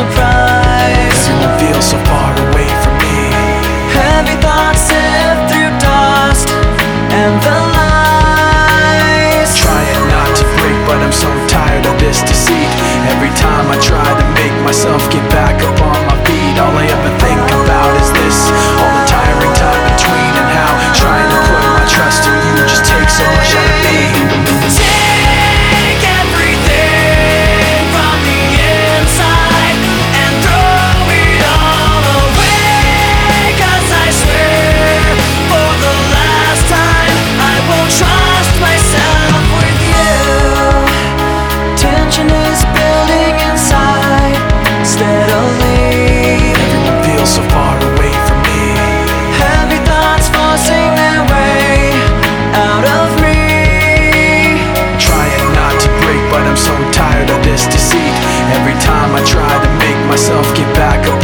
surprise And I feel so far away from me. Heavy thoughts sift through dust And the lies. Trying not to break but I'm so tired of this deceit. Every time I try to make myself get back time I try to make myself get back up